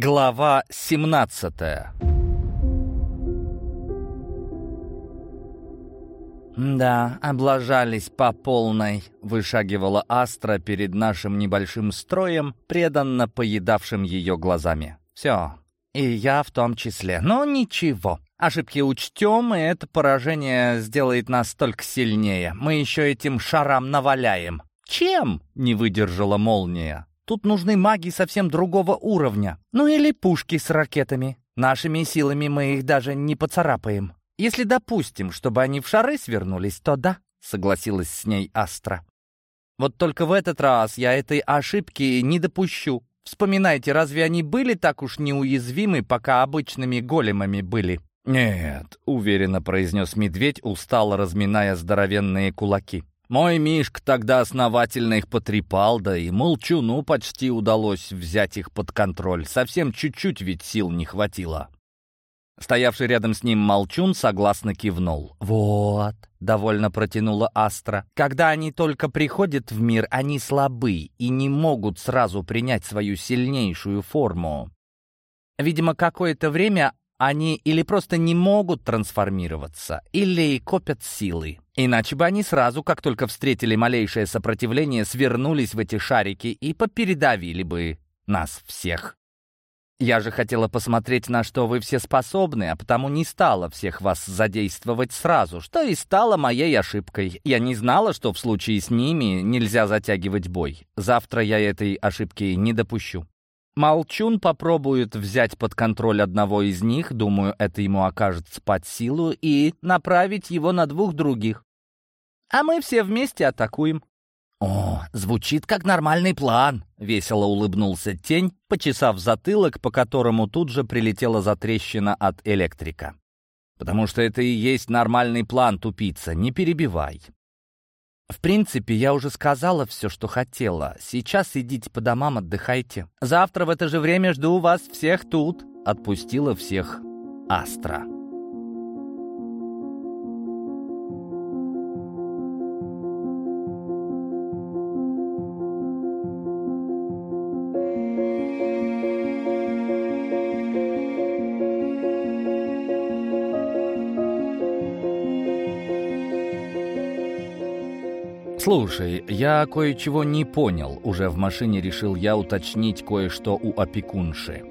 Глава 17 «Да, облажались по полной», — вышагивала Астра перед нашим небольшим строем, преданно поедавшим ее глазами. «Все, и я в том числе. Но ничего, ошибки учтем, и это поражение сделает нас только сильнее. Мы еще этим шарам наваляем». «Чем?» — не выдержала молния. «Тут нужны маги совсем другого уровня. Ну или пушки с ракетами. Нашими силами мы их даже не поцарапаем». «Если допустим, чтобы они в шары свернулись, то да», — согласилась с ней Астра. «Вот только в этот раз я этой ошибки не допущу. Вспоминайте, разве они были так уж неуязвимы, пока обычными големами были?» «Нет», — уверенно произнес медведь, устало разминая здоровенные кулаки. «Мой Мишка тогда основательно их потрепал, да и молчуну почти удалось взять их под контроль. Совсем чуть-чуть ведь сил не хватило». Стоявший рядом с ним молчун согласно кивнул. «Вот», — довольно протянула Астра, «когда они только приходят в мир, они слабы и не могут сразу принять свою сильнейшую форму. Видимо, какое-то время они или просто не могут трансформироваться, или копят силы. Иначе бы они сразу, как только встретили малейшее сопротивление, свернулись в эти шарики и попередавили бы нас всех. Я же хотела посмотреть, на что вы все способны, а потому не стала всех вас задействовать сразу, что и стало моей ошибкой. Я не знала, что в случае с ними нельзя затягивать бой. Завтра я этой ошибки не допущу. Молчун попробует взять под контроль одного из них, думаю, это ему окажется под силу, и направить его на двух других. А мы все вместе атакуем. «О, звучит как нормальный план», — весело улыбнулся тень, почесав затылок, по которому тут же прилетела затрещина от электрика. «Потому что это и есть нормальный план, тупица, не перебивай». «В принципе, я уже сказала все, что хотела. Сейчас идите по домам, отдыхайте. Завтра в это же время жду вас всех тут», — отпустила всех Астра. «Слушай, я кое-чего не понял», — уже в машине решил я уточнить кое-что у опекунши.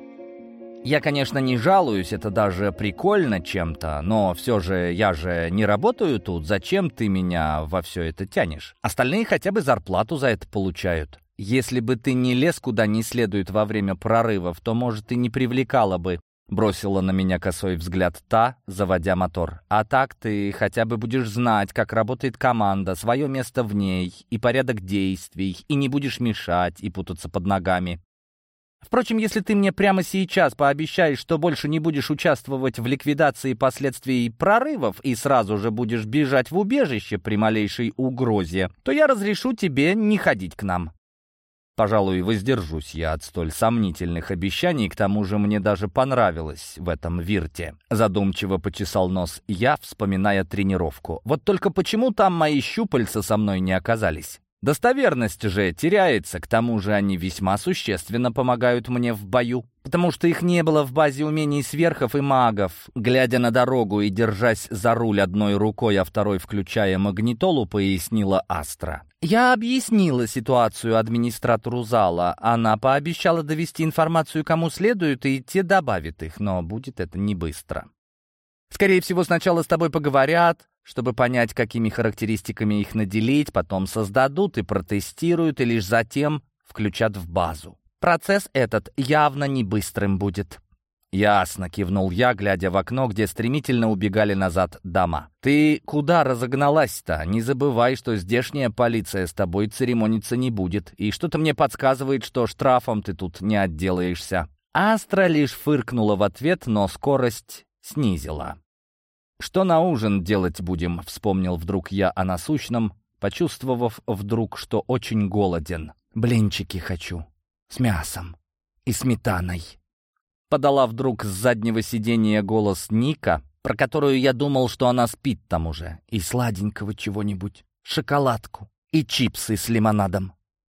«Я, конечно, не жалуюсь, это даже прикольно чем-то, но все же я же не работаю тут, зачем ты меня во все это тянешь? Остальные хотя бы зарплату за это получают. Если бы ты не лез куда не следует во время прорывов, то, может, и не привлекала бы Бросила на меня косой взгляд та, заводя мотор. «А так ты хотя бы будешь знать, как работает команда, свое место в ней и порядок действий, и не будешь мешать и путаться под ногами. Впрочем, если ты мне прямо сейчас пообещаешь, что больше не будешь участвовать в ликвидации последствий прорывов и сразу же будешь бежать в убежище при малейшей угрозе, то я разрешу тебе не ходить к нам. Пожалуй, воздержусь я от столь сомнительных обещаний, к тому же мне даже понравилось в этом вирте. Задумчиво почесал нос я, вспоминая тренировку. Вот только почему там мои щупальца со мной не оказались? Достоверность же теряется, к тому же они весьма существенно помогают мне в бою, потому что их не было в базе умений сверхов и магов. Глядя на дорогу и держась за руль одной рукой, а второй включая магнитолу, пояснила Астра. Я объяснила ситуацию администратору зала. Она пообещала довести информацию кому следует, и те добавят их, но будет это не быстро. Скорее всего, сначала с тобой поговорят, чтобы понять, какими характеристиками их наделить, потом создадут и протестируют, и лишь затем включат в базу. Процесс этот явно не быстрым будет. «Ясно», — кивнул я, глядя в окно, где стремительно убегали назад дома. «Ты куда разогналась-то? Не забывай, что здешняя полиция с тобой церемониться не будет, и что-то мне подсказывает, что штрафом ты тут не отделаешься». Астра лишь фыркнула в ответ, но скорость снизила. «Что на ужин делать будем?» — вспомнил вдруг я о насущном, почувствовав вдруг, что очень голоден. «Блинчики хочу. С мясом. И сметаной». Подала вдруг с заднего сиденья голос Ника, про которую я думал, что она спит там уже. И сладенького чего-нибудь. Шоколадку. И чипсы с лимонадом.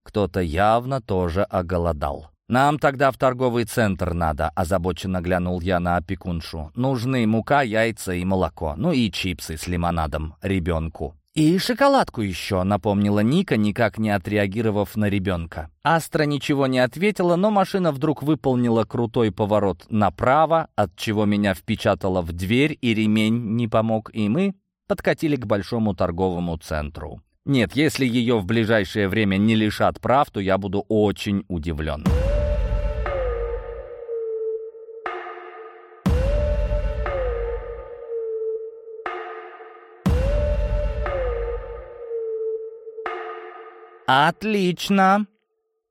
Кто-то явно тоже оголодал. «Нам тогда в торговый центр надо», — озабоченно глянул я на опекуншу. «Нужны мука, яйца и молоко, ну и чипсы с лимонадом ребенку». «И шоколадку еще», — напомнила Ника, никак не отреагировав на ребенка. Астра ничего не ответила, но машина вдруг выполнила крутой поворот направо, от чего меня впечатала в дверь, и ремень не помог, и мы подкатили к большому торговому центру. Нет, если ее в ближайшее время не лишат прав, то я буду очень удивлен. «Отлично!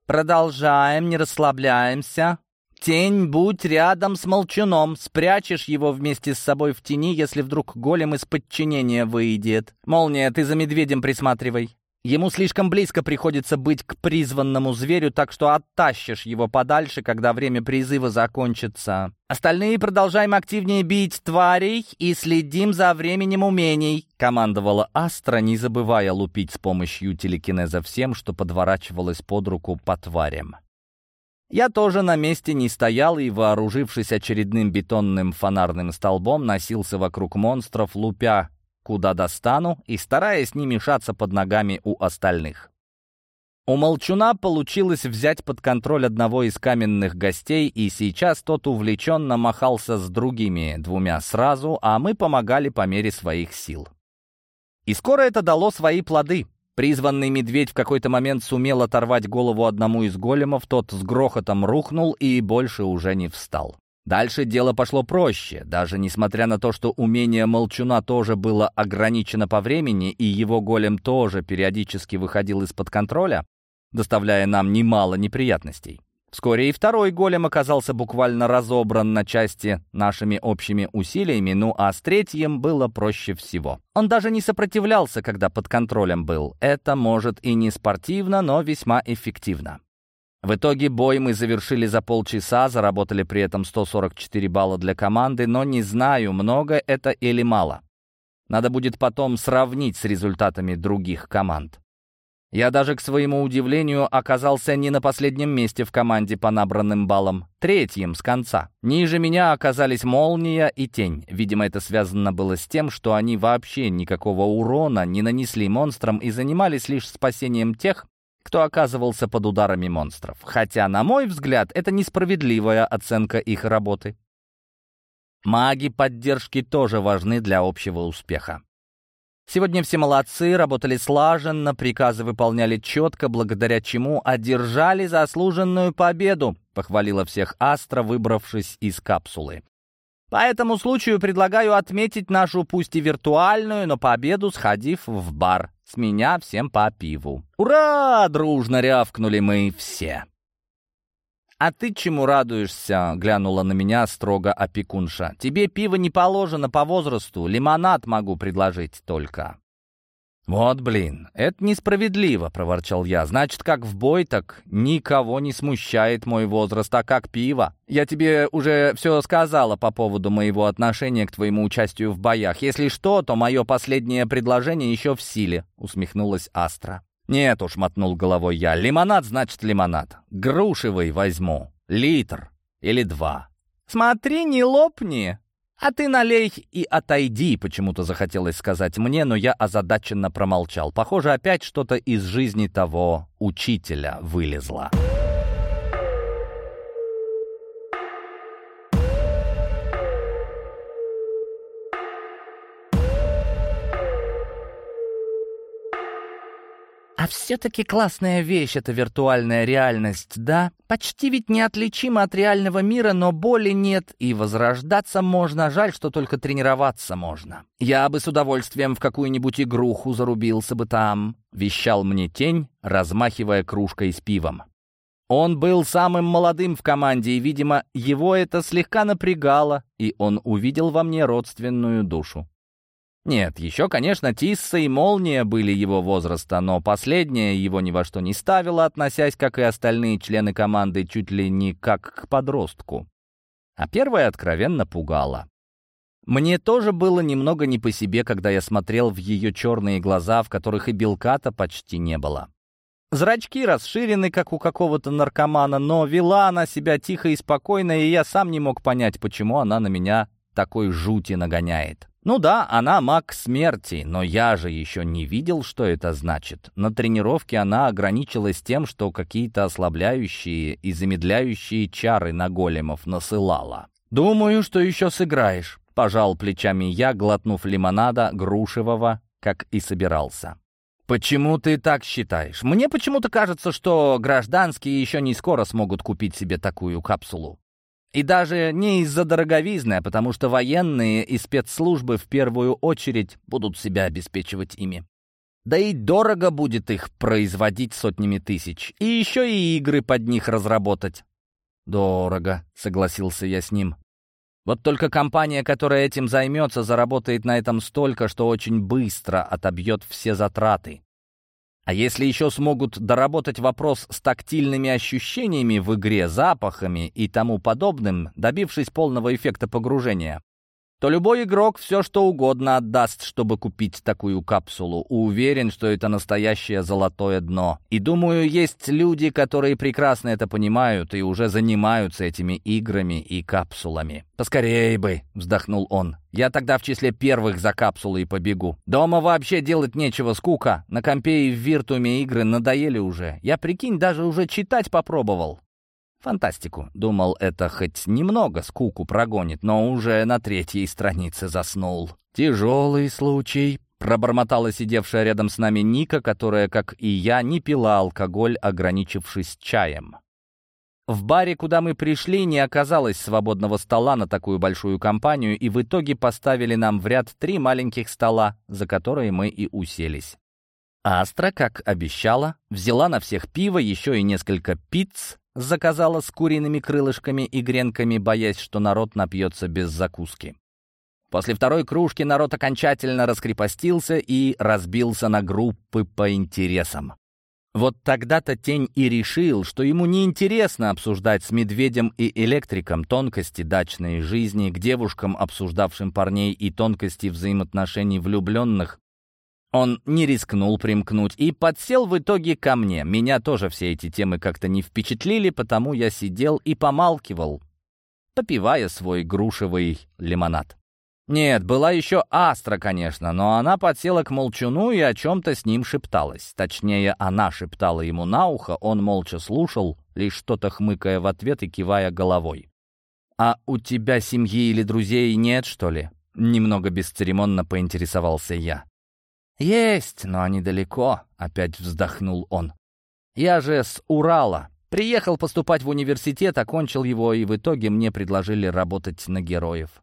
Продолжаем, не расслабляемся. Тень, будь рядом с молчуном, спрячешь его вместе с собой в тени, если вдруг голем из подчинения выйдет. Молния, ты за медведем присматривай. Ему слишком близко приходится быть к призванному зверю, так что оттащишь его подальше, когда время призыва закончится. Остальные продолжаем активнее бить тварей и следим за временем умений», — командовала Астра, не забывая лупить с помощью телекинеза всем, что подворачивалось под руку по тварям. Я тоже на месте не стоял и, вооружившись очередным бетонным фонарным столбом, носился вокруг монстров, лупя куда достану и стараясь не мешаться под ногами у остальных. У Молчуна получилось взять под контроль одного из каменных гостей, и сейчас тот увлеченно махался с другими двумя сразу, а мы помогали по мере своих сил. И скоро это дало свои плоды. Призванный медведь в какой-то момент сумел оторвать голову одному из големов, тот с грохотом рухнул и больше уже не встал. Дальше дело пошло проще, даже несмотря на то, что умение Молчуна тоже было ограничено по времени, и его голем тоже периодически выходил из-под контроля, доставляя нам немало неприятностей. Вскоре и второй голем оказался буквально разобран на части нашими общими усилиями, ну а с третьим было проще всего. Он даже не сопротивлялся, когда под контролем был. Это, может, и не спортивно, но весьма эффективно. В итоге бой мы завершили за полчаса, заработали при этом 144 балла для команды, но не знаю, много это или мало. Надо будет потом сравнить с результатами других команд. Я даже, к своему удивлению, оказался не на последнем месте в команде по набранным баллам, третьим с конца. Ниже меня оказались Молния и Тень. Видимо, это связано было с тем, что они вообще никакого урона не нанесли монстрам и занимались лишь спасением тех, кто оказывался под ударами монстров. Хотя, на мой взгляд, это несправедливая оценка их работы. Маги поддержки тоже важны для общего успеха. Сегодня все молодцы, работали слаженно, приказы выполняли четко, благодаря чему одержали заслуженную победу, похвалила всех Астра, выбравшись из капсулы. По этому случаю предлагаю отметить нашу пусть и виртуальную, но победу, сходив в бар. С меня всем по пиву. «Ура!» — дружно рявкнули мы все. «А ты чему радуешься?» — глянула на меня строго опекунша. «Тебе пиво не положено по возрасту, лимонад могу предложить только». «Вот блин, это несправедливо», — проворчал я. «Значит, как в бой, так никого не смущает мой возраст, а как пиво. Я тебе уже все сказала по поводу моего отношения к твоему участию в боях. Если что, то мое последнее предложение еще в силе», — усмехнулась Астра. «Нет уж», — мотнул головой я, — «лимонад значит лимонад. Грушевый возьму. Литр или два». «Смотри, не лопни!» «А ты налей и отойди», — почему-то захотелось сказать мне, но я озадаченно промолчал. Похоже, опять что-то из жизни того учителя вылезло. А все-таки классная вещь эта виртуальная реальность, да? Почти ведь неотличима от реального мира, но боли нет, и возрождаться можно. Жаль, что только тренироваться можно. Я бы с удовольствием в какую-нибудь игруху зарубился бы там, вещал мне тень, размахивая кружкой с пивом. Он был самым молодым в команде, и, видимо, его это слегка напрягало, и он увидел во мне родственную душу. Нет, еще, конечно, Тисса и Молния были его возраста, но последняя его ни во что не ставила, относясь, как и остальные члены команды, чуть ли не как к подростку. А первая откровенно пугала. Мне тоже было немного не по себе, когда я смотрел в ее черные глаза, в которых и белка-то почти не было. Зрачки расширены, как у какого-то наркомана, но вела она себя тихо и спокойно, и я сам не мог понять, почему она на меня такой жути нагоняет. Ну да, она маг смерти, но я же еще не видел, что это значит. На тренировке она ограничилась тем, что какие-то ослабляющие и замедляющие чары на големов насылала. «Думаю, что еще сыграешь», — пожал плечами я, глотнув лимонада грушевого, как и собирался. «Почему ты так считаешь? Мне почему-то кажется, что гражданские еще не скоро смогут купить себе такую капсулу. И даже не из-за дороговизны, а потому что военные и спецслужбы в первую очередь будут себя обеспечивать ими. Да и дорого будет их производить сотнями тысяч. И еще и игры под них разработать. «Дорого», — согласился я с ним. Вот только компания, которая этим займется, заработает на этом столько, что очень быстро отобьет все затраты. А если еще смогут доработать вопрос с тактильными ощущениями в игре, запахами и тому подобным, добившись полного эффекта погружения, то любой игрок все что угодно отдаст, чтобы купить такую капсулу. Уверен, что это настоящее золотое дно. И думаю, есть люди, которые прекрасно это понимают и уже занимаются этими играми и капсулами. «Поскорей бы!» — вздохнул он. «Я тогда в числе первых за капсулы и побегу. Дома вообще делать нечего, скука. На компе и в виртуме игры надоели уже. Я, прикинь, даже уже читать попробовал. Фантастику. Думал, это хоть немного скуку прогонит, но уже на третьей странице заснул. «Тяжелый случай», — пробормотала сидевшая рядом с нами Ника, которая, как и я, не пила алкоголь, ограничившись чаем. В баре, куда мы пришли, не оказалось свободного стола на такую большую компанию, и в итоге поставили нам в ряд три маленьких стола, за которые мы и уселись. Астра, как обещала, взяла на всех пиво, еще и несколько пиц, заказала с куриными крылышками и гренками, боясь, что народ напьется без закуски. После второй кружки народ окончательно раскрепостился и разбился на группы по интересам. Вот тогда-то Тень и решил, что ему неинтересно обсуждать с медведем и электриком тонкости дачной жизни, к девушкам, обсуждавшим парней и тонкости взаимоотношений влюбленных, он не рискнул примкнуть и подсел в итоге ко мне. Меня тоже все эти темы как-то не впечатлили, потому я сидел и помалкивал, попивая свой грушевый лимонад. Нет, была еще Астра, конечно, но она подсела к молчуну и о чем-то с ним шепталась. Точнее, она шептала ему на ухо, он молча слушал, лишь что-то хмыкая в ответ и кивая головой. «А у тебя семьи или друзей нет, что ли?» Немного бесцеремонно поинтересовался я. «Есть, но они далеко», — опять вздохнул он. «Я же с Урала. Приехал поступать в университет, окончил его, и в итоге мне предложили работать на героев.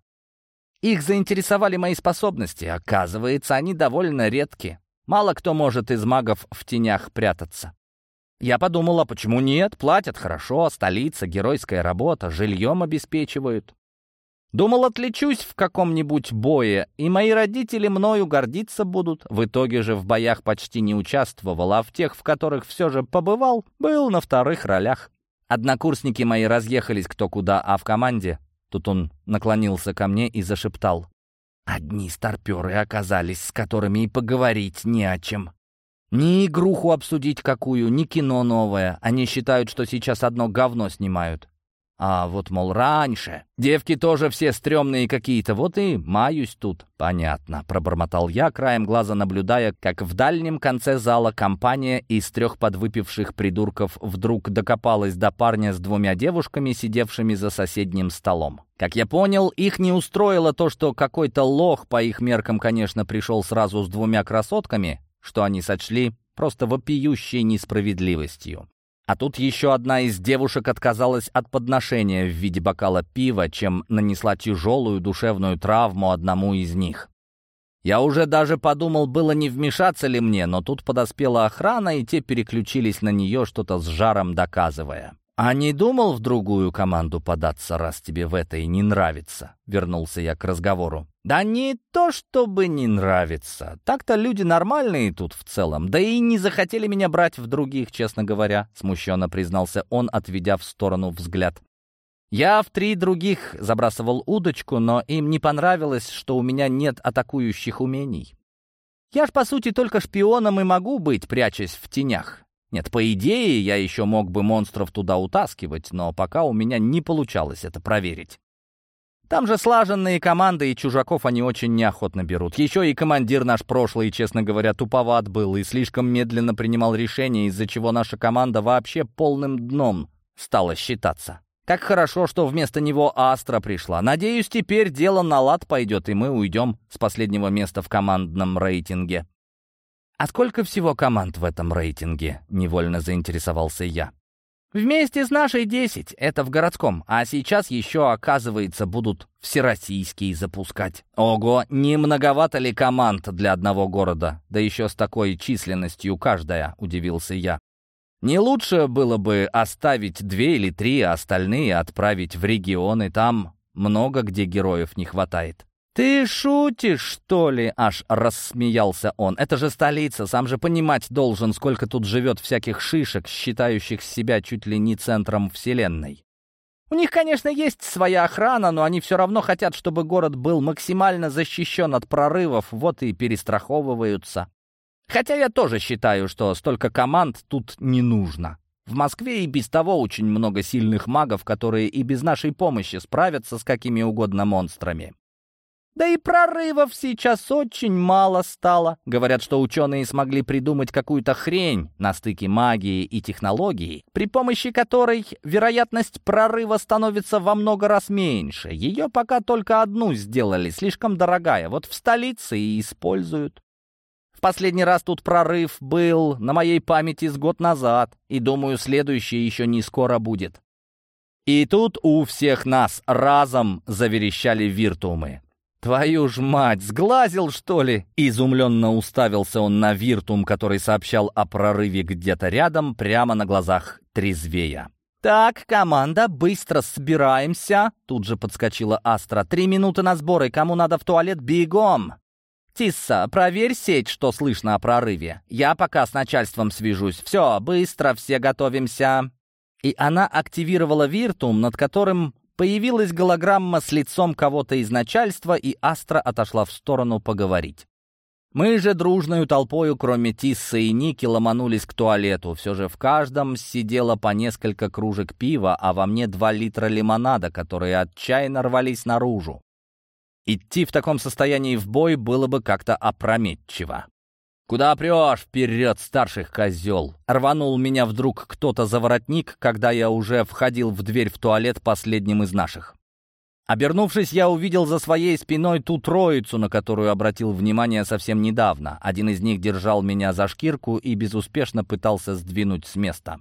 Их заинтересовали мои способности. Оказывается, они довольно редки. Мало кто может из магов в тенях прятаться. Я подумал, а почему нет? Платят хорошо, столица, геройская работа, жильем обеспечивают. Думал, отличусь в каком-нибудь бое, и мои родители мною гордиться будут. В итоге же в боях почти не участвовал, а в тех, в которых все же побывал, был на вторых ролях. Однокурсники мои разъехались кто куда, а в команде... Тут он наклонился ко мне и зашептал. Одни старперы оказались, с которыми и поговорить не о чем. Ни игруху обсудить какую, ни кино новое. Они считают, что сейчас одно говно снимают. А вот, мол, раньше. Девки тоже все стрёмные какие-то, вот и маюсь тут. Понятно, пробормотал я, краем глаза наблюдая, как в дальнем конце зала компания из трех подвыпивших придурков вдруг докопалась до парня с двумя девушками, сидевшими за соседним столом. Как я понял, их не устроило то, что какой-то лох, по их меркам, конечно, пришел сразу с двумя красотками, что они сочли просто вопиющей несправедливостью. А тут еще одна из девушек отказалась от подношения в виде бокала пива, чем нанесла тяжелую душевную травму одному из них. Я уже даже подумал, было не вмешаться ли мне, но тут подоспела охрана, и те переключились на нее, что-то с жаром доказывая. «А не думал в другую команду податься, раз тебе в этой не нравится?» Вернулся я к разговору. «Да не то, чтобы не нравится. Так-то люди нормальные тут в целом. Да и не захотели меня брать в других, честно говоря», смущенно признался он, отведя в сторону взгляд. «Я в три других забрасывал удочку, но им не понравилось, что у меня нет атакующих умений. Я ж, по сути, только шпионом и могу быть, прячась в тенях. Нет, по идее, я еще мог бы монстров туда утаскивать, но пока у меня не получалось это проверить. Там же слаженные команды, и чужаков они очень неохотно берут. Еще и командир наш прошлый, честно говоря, туповат был и слишком медленно принимал решения, из-за чего наша команда вообще полным дном стала считаться. Как хорошо, что вместо него Астра пришла. Надеюсь, теперь дело на лад пойдет, и мы уйдем с последнего места в командном рейтинге. «А сколько всего команд в этом рейтинге?» — невольно заинтересовался я. «Вместе с нашей десять, это в городском, а сейчас еще, оказывается, будут всероссийские запускать. Ого, не многовато ли команд для одного города? Да еще с такой численностью каждая», — удивился я. Не лучше было бы оставить две или три, а остальные отправить в регионы, там много где героев не хватает. «Ты шутишь, что ли?» — аж рассмеялся он. «Это же столица, сам же понимать должен, сколько тут живет всяких шишек, считающих себя чуть ли не центром вселенной. У них, конечно, есть своя охрана, но они все равно хотят, чтобы город был максимально защищен от прорывов, вот и перестраховываются. Хотя я тоже считаю, что столько команд тут не нужно. В Москве и без того очень много сильных магов, которые и без нашей помощи справятся с какими угодно монстрами. Да и прорывов сейчас очень мало стало. Говорят, что ученые смогли придумать какую-то хрень на стыке магии и технологии, при помощи которой вероятность прорыва становится во много раз меньше. Ее пока только одну сделали, слишком дорогая. Вот в столице и используют. Последний раз тут прорыв был на моей памяти с год назад, и, думаю, следующий еще не скоро будет. И тут у всех нас разом заверещали виртуумы. «Твою ж мать, сглазил, что ли?» Изумленно уставился он на виртум, который сообщал о прорыве где-то рядом, прямо на глазах трезвея. «Так, команда, быстро собираемся!» Тут же подскочила Астра. «Три минуты на сборы, кому надо в туалет, бегом!» «Тисса, проверь сеть, что слышно о прорыве. Я пока с начальством свяжусь. Все, быстро, все готовимся». И она активировала виртум, над которым появилась голограмма с лицом кого-то из начальства, и Астра отошла в сторону поговорить. Мы же дружную толпою, кроме Тисса и Ники, ломанулись к туалету. Все же в каждом сидело по несколько кружек пива, а во мне два литра лимонада, которые отчаянно рвались наружу. Идти в таком состоянии в бой было бы как-то опрометчиво. «Куда прешь? Вперед, старших козел!» Рванул меня вдруг кто-то за воротник, когда я уже входил в дверь в туалет последним из наших. Обернувшись, я увидел за своей спиной ту троицу, на которую обратил внимание совсем недавно. Один из них держал меня за шкирку и безуспешно пытался сдвинуть с места.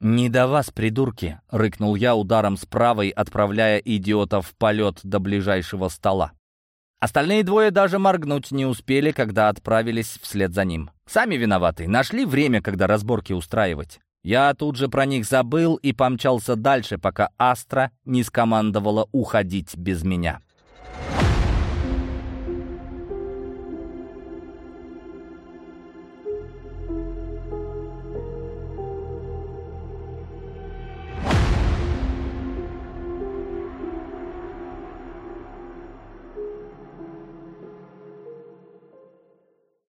«Не до вас, придурки!» — рыкнул я ударом с правой, отправляя идиота в полет до ближайшего стола. Остальные двое даже моргнуть не успели, когда отправились вслед за ним. Сами виноваты, нашли время, когда разборки устраивать. Я тут же про них забыл и помчался дальше, пока Астра не скомандовала уходить без меня.